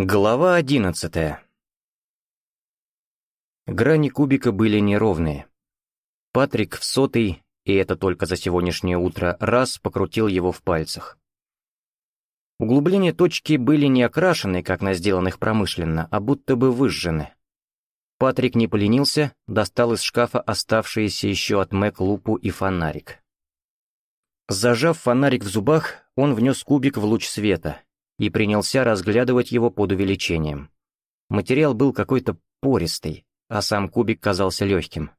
Глава одиннадцатая. Грани кубика были неровные. Патрик в сотый, и это только за сегодняшнее утро, раз покрутил его в пальцах. Углубления точки были не окрашены, как на сделанных промышленно, а будто бы выжжены. Патрик не поленился, достал из шкафа оставшиеся еще от Мэг лупу и фонарик. Зажав фонарик в зубах, он внес кубик в луч света — и принялся разглядывать его под увеличением. Материал был какой-то пористый, а сам кубик казался легким.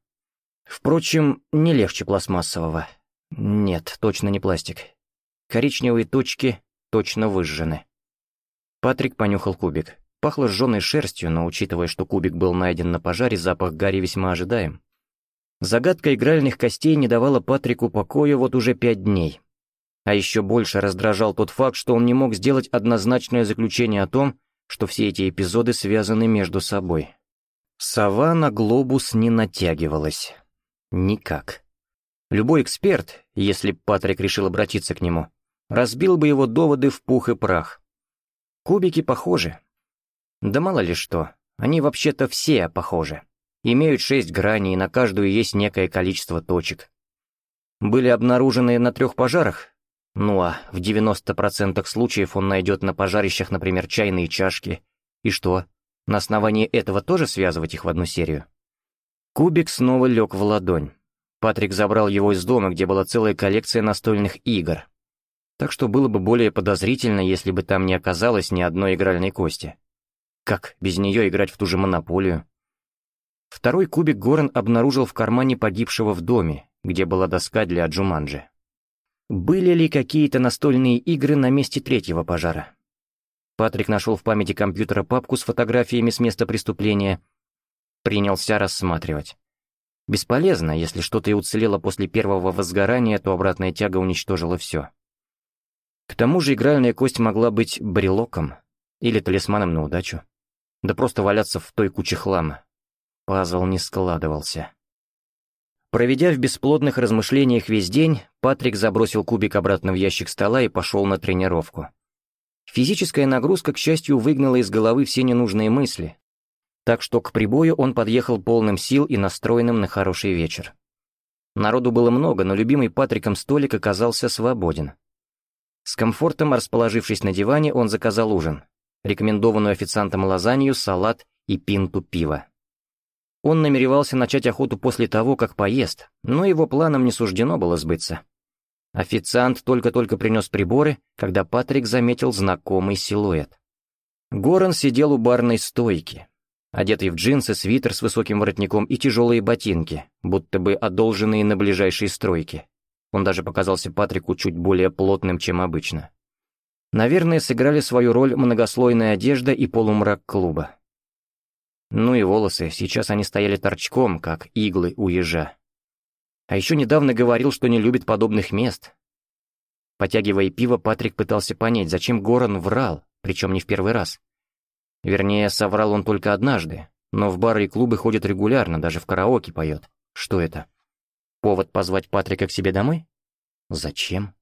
Впрочем, не легче пластмассового. Нет, точно не пластик. Коричневые точки точно выжжены. Патрик понюхал кубик. Пахло сжженной шерстью, но учитывая, что кубик был найден на пожаре, запах гари весьма ожидаем. Загадка игральных костей не давала Патрику покоя вот уже пять дней. А еще больше раздражал тот факт, что он не мог сделать однозначное заключение о том, что все эти эпизоды связаны между собой. Сова на глобус не натягивалась. Никак. Любой эксперт, если Патрик решил обратиться к нему, разбил бы его доводы в пух и прах. Кубики похожи. Да мало ли что, они вообще-то все похожи. Имеют шесть граней, и на каждую есть некое количество точек. Были обнаружены на трех пожарах, ну а в 90% случаев он найдет на пожарищах, например, чайные чашки. И что, на основании этого тоже связывать их в одну серию? Кубик снова лег в ладонь. Патрик забрал его из дома, где была целая коллекция настольных игр. Так что было бы более подозрительно, если бы там не оказалось ни одной игральной кости. Как без нее играть в ту же монополию? Второй кубик Горн обнаружил в кармане погибшего в доме, где была доска для Джуманджи. Были ли какие-то настольные игры на месте третьего пожара? Патрик нашел в памяти компьютера папку с фотографиями с места преступления. Принялся рассматривать. Бесполезно, если что-то и уцелело после первого возгорания, то обратная тяга уничтожила все. К тому же игральная кость могла быть брелоком или талисманом на удачу. Да просто валяться в той куче хлама. Пазл не складывался. Проведя в бесплодных размышлениях весь день, Патрик забросил кубик обратно в ящик стола и пошел на тренировку. Физическая нагрузка, к счастью, выгнала из головы все ненужные мысли, так что к прибою он подъехал полным сил и настроенным на хороший вечер. Народу было много, но любимый Патриком столик оказался свободен. С комфортом расположившись на диване, он заказал ужин, рекомендованную официантом лазанью, салат и пинту пива. Он намеревался начать охоту после того, как поест, но его планам не суждено было сбыться. Официант только-только принес приборы, когда Патрик заметил знакомый силуэт. Горан сидел у барной стойки, одетый в джинсы, свитер с высоким воротником и тяжелые ботинки, будто бы одолженные на ближайшей стройке. Он даже показался Патрику чуть более плотным, чем обычно. Наверное, сыграли свою роль многослойная одежда и полумрак клуба. Ну и волосы, сейчас они стояли торчком, как иглы у ежа. А еще недавно говорил, что не любит подобных мест. Потягивая пиво, Патрик пытался понять, зачем Горан врал, причем не в первый раз. Вернее, соврал он только однажды, но в бары и клубы ходит регулярно, даже в караоке поет. Что это? Повод позвать Патрика к себе домой? Зачем?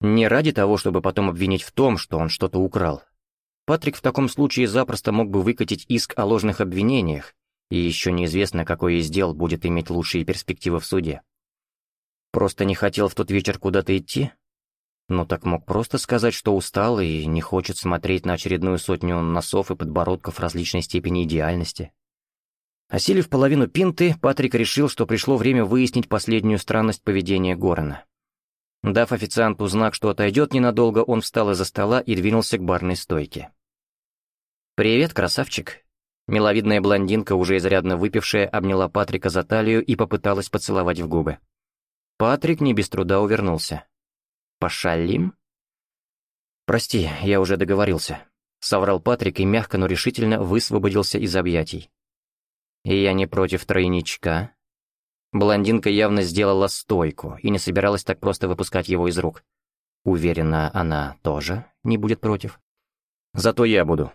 Не ради того, чтобы потом обвинить в том, что он что-то украл. Патрик в таком случае запросто мог бы выкатить иск о ложных обвинениях, и еще неизвестно, какой из дел будет иметь лучшие перспективы в суде. Просто не хотел в тот вечер куда-то идти? Ну так мог просто сказать, что устал и не хочет смотреть на очередную сотню носов и подбородков различной степени идеальности. Осилив половину пинты, Патрик решил, что пришло время выяснить последнюю странность поведения Горана. Дав официанту знак, что отойдет ненадолго, он встал из-за стола и двинулся к барной стойке. «Привет, красавчик!» Миловидная блондинка, уже изрядно выпившая, обняла Патрика за талию и попыталась поцеловать в губы. Патрик не без труда увернулся. «Пошалим?» «Прости, я уже договорился», — соврал Патрик и мягко, но решительно высвободился из объятий. «И я не против тройничка». Блондинка явно сделала стойку и не собиралась так просто выпускать его из рук. Уверена, она тоже не будет против. «Зато я буду»,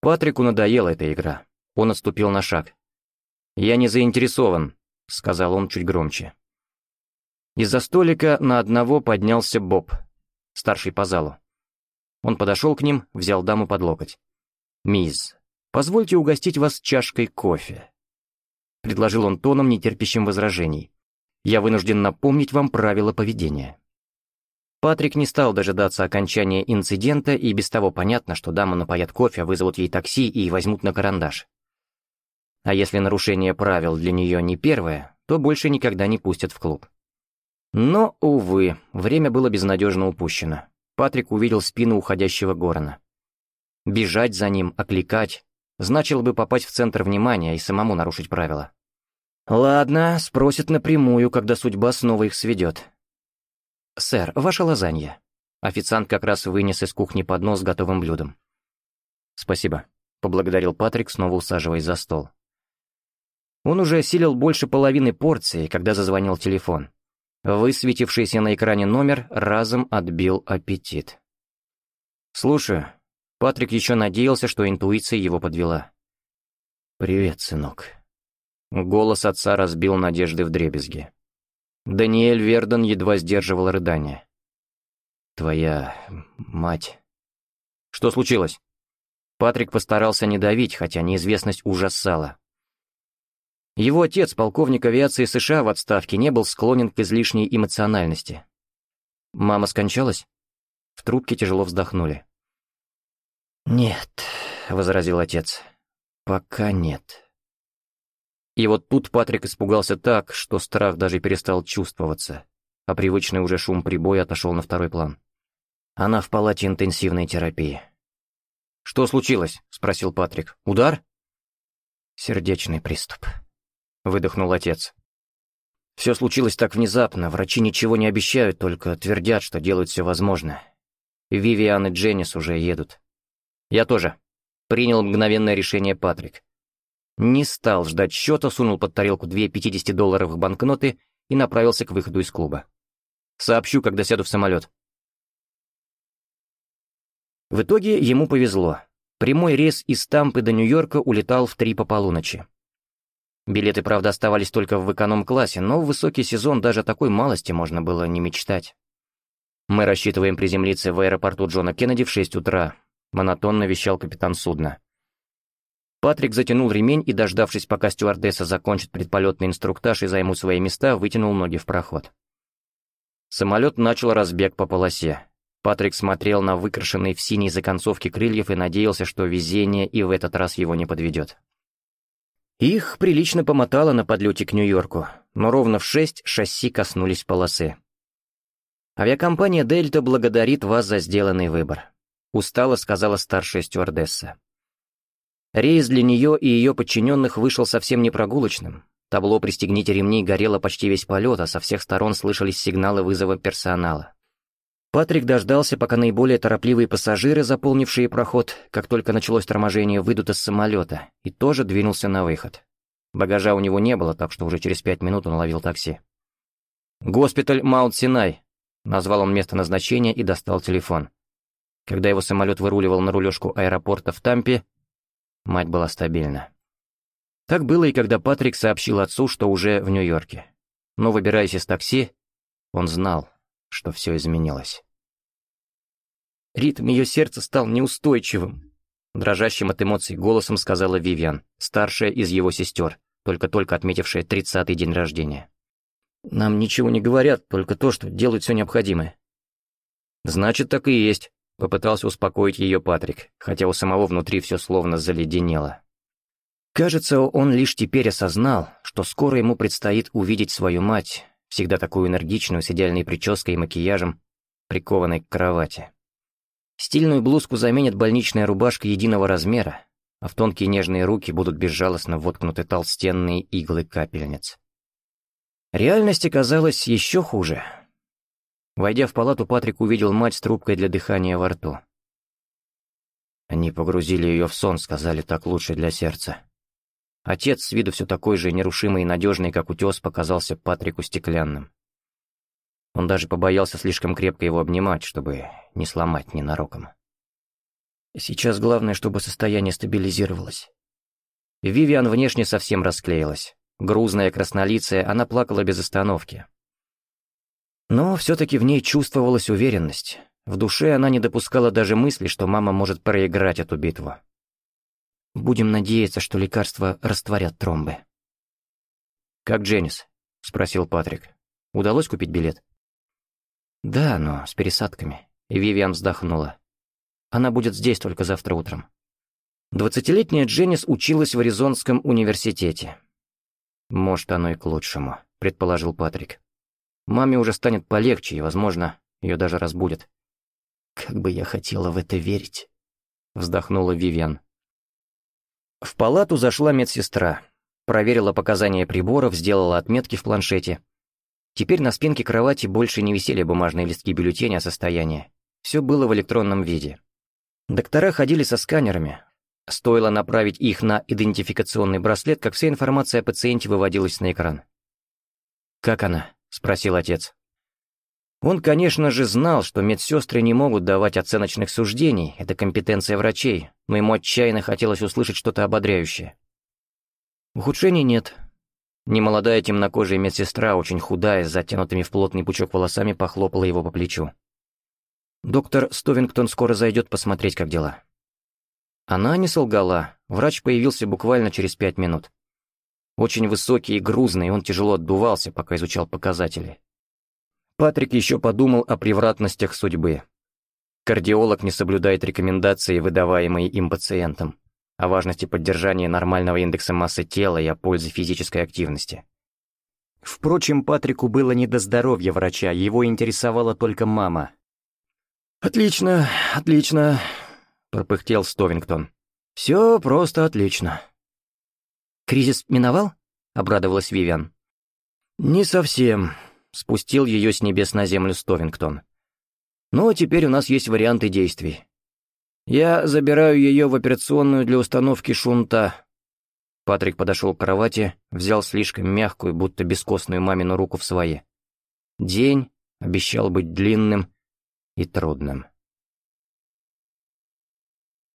Патрику надоела эта игра. Он отступил на шаг. «Я не заинтересован», — сказал он чуть громче. Из-за столика на одного поднялся Боб, старший по залу. Он подошел к ним, взял даму под локоть. «Мисс, позвольте угостить вас чашкой кофе», — предложил он тоном, нетерпящим возражений. «Я вынужден напомнить вам правила поведения». Патрик не стал дожидаться окончания инцидента, и без того понятно, что дама напоят кофе, вызовут ей такси и возьмут на карандаш. А если нарушение правил для нее не первое, то больше никогда не пустят в клуб. Но, увы, время было безнадежно упущено. Патрик увидел спину уходящего Горана. Бежать за ним, окликать, значило бы попасть в центр внимания и самому нарушить правила. Ладно, спросят напрямую, когда судьба снова их сведет. «Сэр, ваша лазанья». Официант как раз вынес из кухни поднос с готовым блюдом. «Спасибо», — поблагодарил Патрик, снова усаживаясь за стол. Он уже осилил больше половины порции, когда зазвонил телефон. Высветившийся на экране номер разом отбил аппетит. «Слушаю». Патрик еще надеялся, что интуиция его подвела. «Привет, сынок». Голос отца разбил надежды вдребезги. Даниэль Верден едва сдерживал рыдание. «Твоя... мать...» «Что случилось?» Патрик постарался не давить, хотя неизвестность ужасала. Его отец, полковник авиации США в отставке, не был склонен к излишней эмоциональности. «Мама скончалась?» В трубке тяжело вздохнули. «Нет», — возразил отец, — «пока нет». И вот тут Патрик испугался так, что страх даже перестал чувствоваться, а привычный уже шум прибоя отошел на второй план. Она в палате интенсивной терапии. «Что случилось?» — спросил Патрик. «Удар?» «Сердечный приступ», — выдохнул отец. «Все случилось так внезапно, врачи ничего не обещают, только твердят, что делают все возможное. Вивиан и Дженнис уже едут». «Я тоже», — принял мгновенное решение Патрик. Не стал ждать счета, сунул под тарелку две 50-долларовых банкноты и направился к выходу из клуба. «Сообщу, когда сяду в самолет». В итоге ему повезло. Прямой рейс из Тампы до Нью-Йорка улетал в три по полуночи. Билеты, правда, оставались только в эконом-классе, но в высокий сезон даже такой малости можно было не мечтать. «Мы рассчитываем приземлиться в аэропорту Джона Кеннеди в 6 утра», — монотонно вещал капитан судна. Патрик затянул ремень и, дождавшись, пока стюардесса закончит предполетный инструктаж и займут свои места, вытянул ноги в проход. Самолет начал разбег по полосе. Патрик смотрел на выкрашенные в синей законцовки крыльев и надеялся, что везение и в этот раз его не подведет. Их прилично помотало на подлете к Нью-Йорку, но ровно в шесть шасси коснулись полосы. «Авиакомпания «Дельта» благодарит вас за сделанный выбор», — устало сказала старшая стюардесса. Рейс для нее и ее подчиненных вышел совсем не прогулочным. Табло «Пристегните ремни» горело почти весь полет, а со всех сторон слышались сигналы вызова персонала. Патрик дождался, пока наиболее торопливые пассажиры, заполнившие проход, как только началось торможение, выйдут из самолета, и тоже двинулся на выход. Багажа у него не было, так что уже через пять минут он ловил такси. «Госпиталь Маунт-Синай», — назвал он место назначения и достал телефон. Когда его самолет выруливал на рулежку аэропорта в Тампе, Мать была стабильна. Так было и когда Патрик сообщил отцу, что уже в Нью-Йорке. Но выбираясь из такси, он знал, что все изменилось. Ритм ее сердца стал неустойчивым. Дрожащим от эмоций голосом сказала Вивиан, старшая из его сестер, только-только отметившая тридцатый день рождения. «Нам ничего не говорят, только то, что делают все необходимое». «Значит, так и есть», Попытался успокоить ее Патрик, хотя у самого внутри все словно заледенело. Кажется, он лишь теперь осознал, что скоро ему предстоит увидеть свою мать, всегда такую энергичную, с идеальной прической и макияжем, прикованной к кровати. Стильную блузку заменит больничная рубашка единого размера, а в тонкие нежные руки будут безжалостно воткнуты толстенные иглы капельниц. Реальность оказалась еще хуже — Войдя в палату, Патрик увидел мать с трубкой для дыхания во рту. Они погрузили ее в сон, сказали, так лучше для сердца. Отец, с виду все такой же нерушимый и надежный, как утес, показался Патрику стеклянным. Он даже побоялся слишком крепко его обнимать, чтобы не сломать ненароком. Сейчас главное, чтобы состояние стабилизировалось. Вивиан внешне совсем расклеилась. Грузная краснолицая, она плакала без остановки. Но все-таки в ней чувствовалась уверенность. В душе она не допускала даже мысли, что мама может проиграть эту битву. «Будем надеяться, что лекарства растворят тромбы». «Как Дженнис?» — спросил Патрик. «Удалось купить билет?» «Да, но с пересадками». И Вивиан вздохнула. «Она будет здесь только завтра утром». Двадцатилетняя Дженнис училась в Аризонском университете. «Может, оно и к лучшему», — предположил Патрик. Маме уже станет полегче, и, возможно, ее даже разбудят. «Как бы я хотела в это верить!» — вздохнула Вивиан. В палату зашла медсестра. Проверила показания приборов, сделала отметки в планшете. Теперь на спинке кровати больше не висели бумажные листки бюллетеня о состоянии. Все было в электронном виде. Доктора ходили со сканерами. Стоило направить их на идентификационный браслет, как вся информация о пациенте выводилась на экран. «Как она?» — спросил отец. Он, конечно же, знал, что медсестры не могут давать оценочных суждений, это компетенция врачей, но ему отчаянно хотелось услышать что-то ободряющее. Ухудшений нет. Немолодая темнокожая медсестра, очень худая, с затянутыми в плотный пучок волосами, похлопала его по плечу. «Доктор Стовингтон скоро зайдет посмотреть, как дела». Она не солгала, врач появился буквально через пять минут. Очень высокий и грузный, он тяжело отдувался, пока изучал показатели. Патрик еще подумал о превратностях судьбы. Кардиолог не соблюдает рекомендации, выдаваемые им пациентам, о важности поддержания нормального индекса массы тела и о пользе физической активности. Впрочем, Патрику было не до здоровья врача, его интересовала только мама. «Отлично, отлично», — пропыхтел Стовингтон. «Все просто отлично». «Кризис миновал?» — обрадовалась Вивиан. «Не совсем», — спустил ее с небес на землю Стовингтон. «Но теперь у нас есть варианты действий. Я забираю ее в операционную для установки шунта». Патрик подошел к кровати, взял слишком мягкую, будто бескостную мамину руку в свои. День обещал быть длинным и трудным.